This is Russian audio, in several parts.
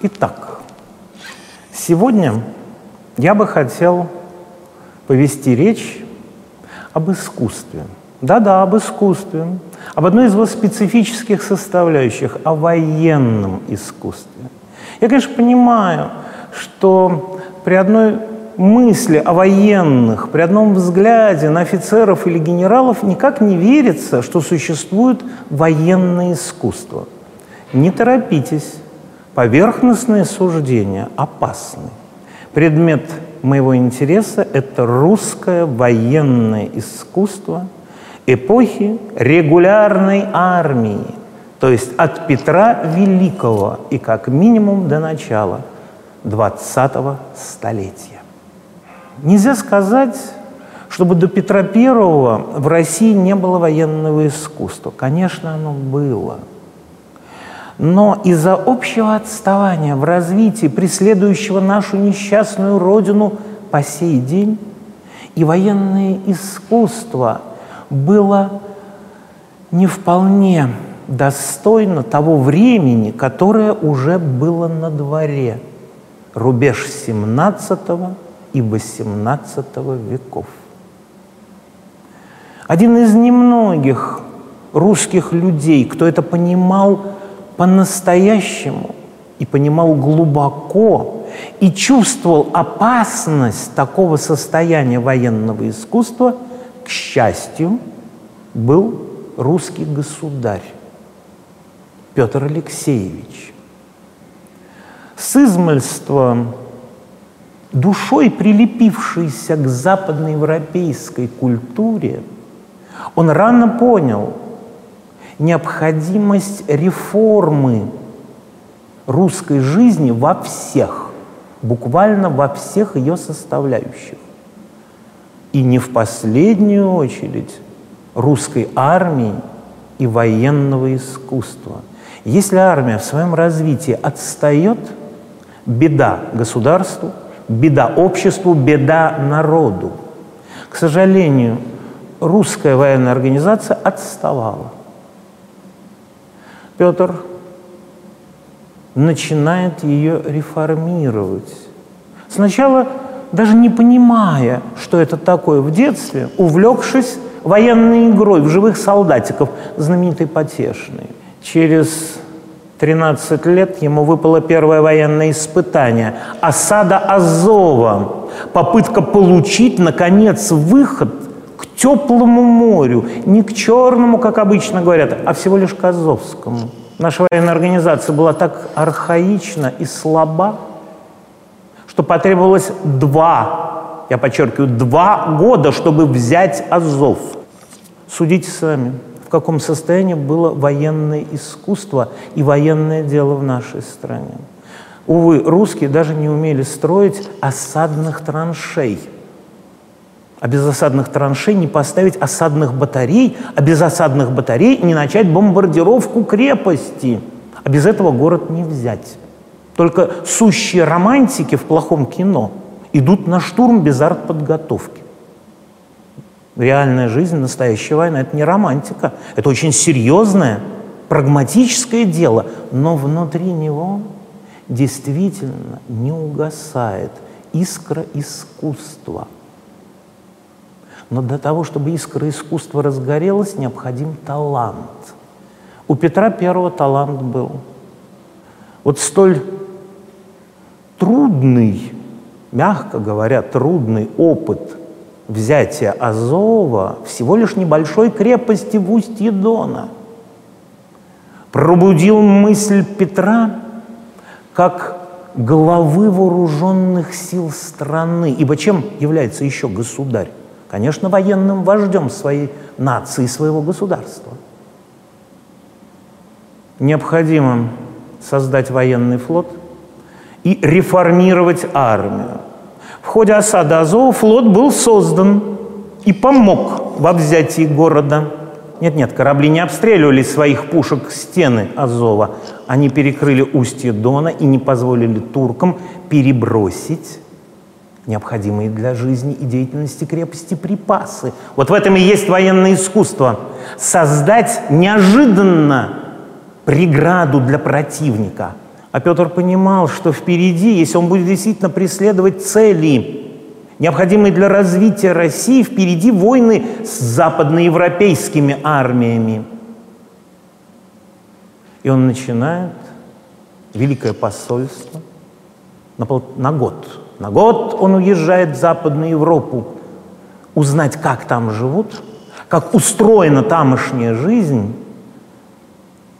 Итак, сегодня я бы хотел повести речь об искусстве. Да-да, об искусстве, об одной из его специфических составляющих, о военном искусстве. Я, конечно, понимаю, что при одной мысли о военных, при одном взгляде на офицеров или генералов никак не верится, что существует военное искусство. Не торопитесь, поверхностные суждения опасны. Предмет моего интереса – это русское военное искусство эпохи регулярной армии, то есть от Петра Великого и как минимум до начала 20-го столетия. Нельзя сказать, чтобы до Петра Первого в России не было военного искусства. Конечно, оно было – но из-за общего отставания в развитии, преследующего нашу несчастную родину по сей день, и военное искусство было не вполне достойно того времени, которое уже было на дворе, рубеж XVII и XVIII веков. Один из немногих русских людей, кто это понимал по-настоящему и понимал глубоко и чувствовал опасность такого состояния военного искусства, к счастью, был русский государь Петр Алексеевич. С измальства душой прилепившийся к западноевропейской культуре, он рано понял – необходимость реформы русской жизни во всех, буквально во всех ее составляющих. И не в последнюю очередь русской армии и военного искусства. Если армия в своем развитии отстает, беда государству, беда обществу, беда народу. К сожалению, русская военная организация отставала. Петр начинает ее реформировать. Сначала даже не понимая, что это такое в детстве, увлекшись военной игрой в живых солдатиков, знаменитый Потешный. Через 13 лет ему выпало первое военное испытание – осада Азова, попытка получить, наконец, выход к теплому морю, не к черному, как обычно говорят, а всего лишь к Азовскому. Наша военная организация была так архаична и слаба, что потребовалось два, я подчеркиваю, два года, чтобы взять Азов. Судите сами, в каком состоянии было военное искусство и военное дело в нашей стране. Увы, русские даже не умели строить осадных траншей – а без осадных траншей не поставить осадных батарей, а без осадных батарей не начать бомбардировку крепости. А без этого город не взять. Только сущие романтики в плохом кино идут на штурм без артподготовки. Реальная жизнь, настоящая война – это не романтика. Это очень серьезное, прагматическое дело. Но внутри него действительно не угасает искра искусства – но для того, чтобы искра искусства разгорелась, необходим талант. У Петра Первого талант был. Вот столь трудный, мягко говоря, трудный опыт взятия Азова всего лишь небольшой крепости в устье Дона пробудил мысль Петра как главы вооруженных сил страны. Ибо чем является еще государь? конечно, военным вождем своей нации, своего государства. Необходимо создать военный флот и реформировать армию. В ходе осады Азова флот был создан и помог во взятии города. Нет-нет, корабли не обстреливали своих пушек стены Азова, они перекрыли устье Дона и не позволили туркам перебросить необходимые для жизни и деятельности крепости припасы. Вот в этом и есть военное искусство. Создать неожиданно преграду для противника. А Петр понимал, что впереди, если он будет действительно преследовать цели, необходимые для развития России, впереди войны с западноевропейскими армиями. И он начинает великое посольство на, пол, на год – на год он уезжает в Западную Европу, узнать, как там живут, как устроена тамошняя жизнь,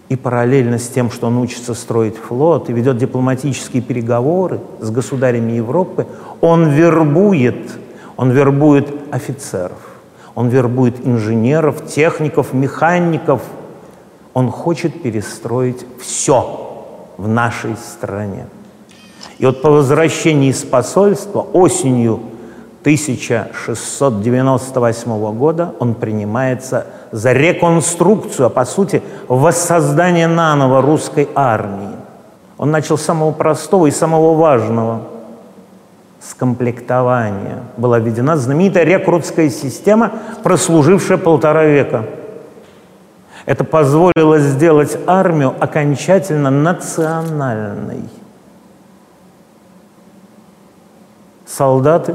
и параллельно с тем, что он учится строить флот и ведет дипломатические переговоры с государями Европы, он вербует, он вербует офицеров, он вербует инженеров, техников, механиков. Он хочет перестроить все в нашей стране. И вот по возвращении из посольства осенью 1698 года он принимается за реконструкцию, а по сути воссоздание наново русской армии. Он начал с самого простого и самого важного – с комплектования. Была введена знаменитая рекрутская система, прослужившая полтора века. Это позволило сделать армию окончательно национальной – солдаты,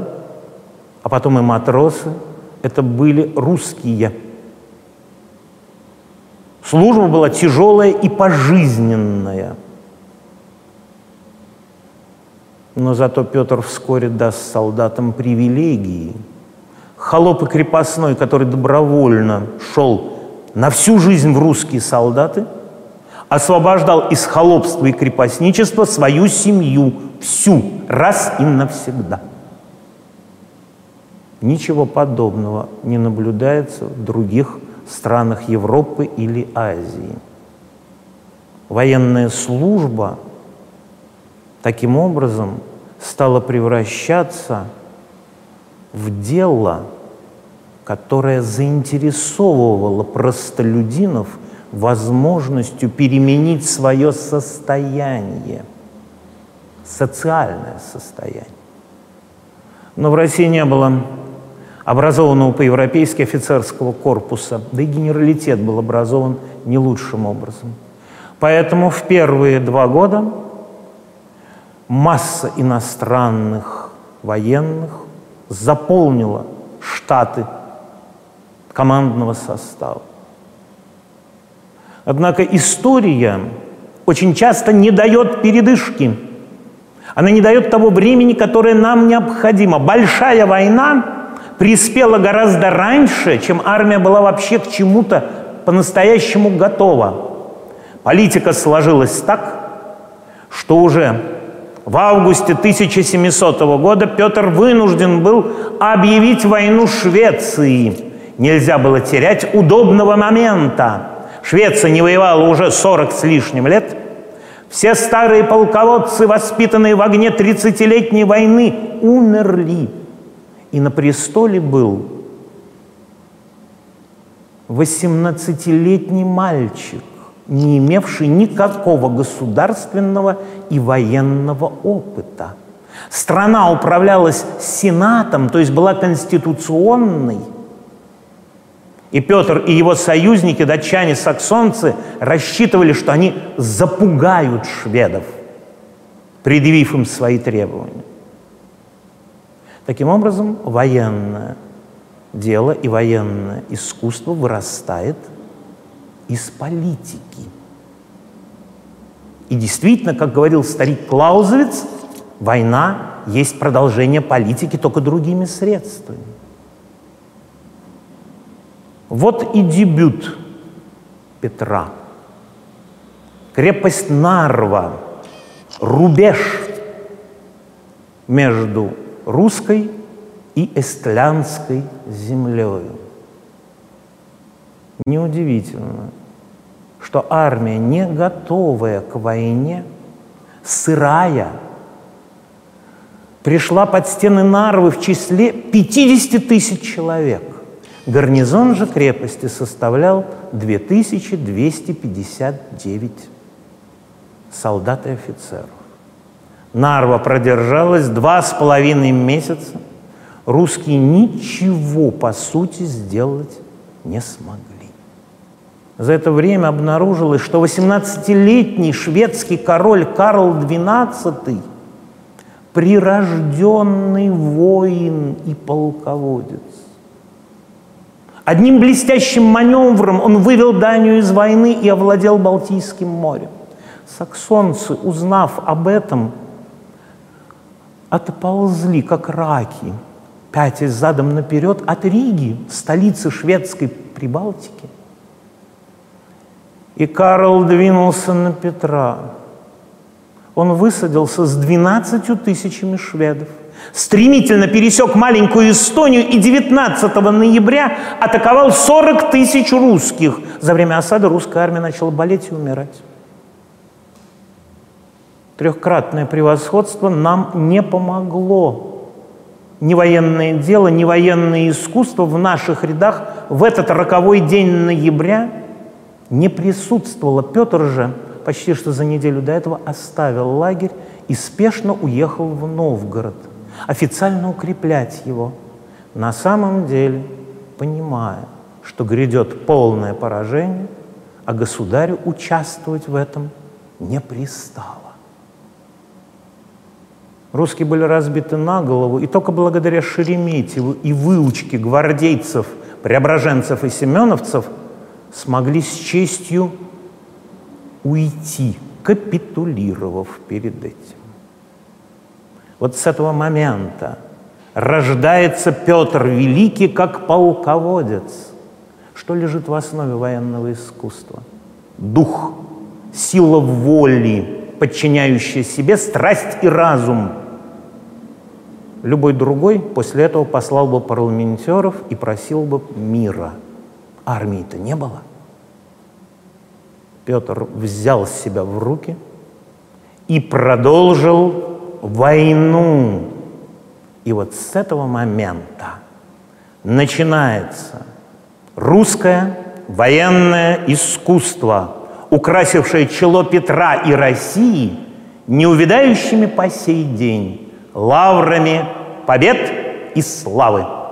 а потом и матросы, это были русские. Служба была тяжелая и пожизненная. Но зато Петр вскоре даст солдатам привилегии. Холоп и крепостной, который добровольно шел на всю жизнь в русские солдаты, освобождал из холопства и крепостничества свою семью, всю, раз и навсегда. Ничего подобного не наблюдается в других странах Европы или Азии. Военная служба таким образом стала превращаться в дело, которое заинтересовывало простолюдинов возможностью переменить свое состояние – социальное состояние. Но в России не было образованного по-европейски офицерского корпуса, да и генералитет был образован не лучшим образом. Поэтому в первые два года масса иностранных военных заполнила штаты командного состава. Однако история очень часто не дает передышки – она не дает того времени, которое нам необходимо. Большая война приспела гораздо раньше, чем армия была вообще к чему-то по-настоящему готова. Политика сложилась так, что уже в августе 1700 года Петр вынужден был объявить войну Швеции. Нельзя было терять удобного момента. Швеция не воевала уже 40 с лишним лет – все старые полководцы, воспитанные в огне тридцатилетней войны, умерли. И на престоле был 18-летний мальчик, не имевший никакого государственного и военного опыта. Страна управлялась сенатом, то есть была конституционной – и Петр и его союзники, датчане-саксонцы, рассчитывали, что они запугают шведов, предъявив им свои требования. Таким образом, военное дело и военное искусство вырастает из политики. И действительно, как говорил старик Клаузовиц, война есть продолжение политики только другими средствами. Вот и дебют Петра. Крепость Нарва, рубеж между русской и эстлянской землей. Неудивительно, что армия, не готовая к войне, сырая, пришла под стены Нарвы в числе 50 тысяч человек. Гарнизон же крепости составлял 2259 солдат и офицеров. Нарва продержалась два с половиной месяца. Русские ничего, по сути, сделать не смогли. За это время обнаружилось, что 18-летний шведский король Карл XII – прирожденный воин и полководец. Одним блестящим маневром он вывел Данию из войны и овладел Балтийским морем. Саксонцы, узнав об этом, отползли, как раки, пятясь задом наперед от Риги, столицы шведской Прибалтики. И Карл двинулся на Петра. Он высадился с 12 тысячами шведов, стремительно пересек маленькую Эстонию и 19 ноября атаковал 40 тысяч русских. За время осады русская армия начала болеть и умирать. Трехкратное превосходство нам не помогло. Ни военное дело, ни военное искусство в наших рядах в этот роковой день ноября не присутствовало. Петр же почти что за неделю до этого оставил лагерь и спешно уехал в Новгород, официально укреплять его. На самом деле, понимая, что грядет полное поражение, а государю участвовать в этом не пристало. Русские были разбиты на голову, и только благодаря Шереметьеву и выучке гвардейцев, преображенцев и семеновцев смогли с честью уйти, капитулировав перед этим. Вот с этого момента рождается Петр Великий как полководец. Что лежит в основе военного искусства? Дух, сила воли, подчиняющая себе страсть и разум – Любой другой после этого послал бы парламентеров и просил бы мира. Армии-то не было. Петр взял себя в руки и продолжил войну. И вот с этого момента начинается русское военное искусство, украсившее чело Петра и России неувидающими по сей день лаврами побед и славы.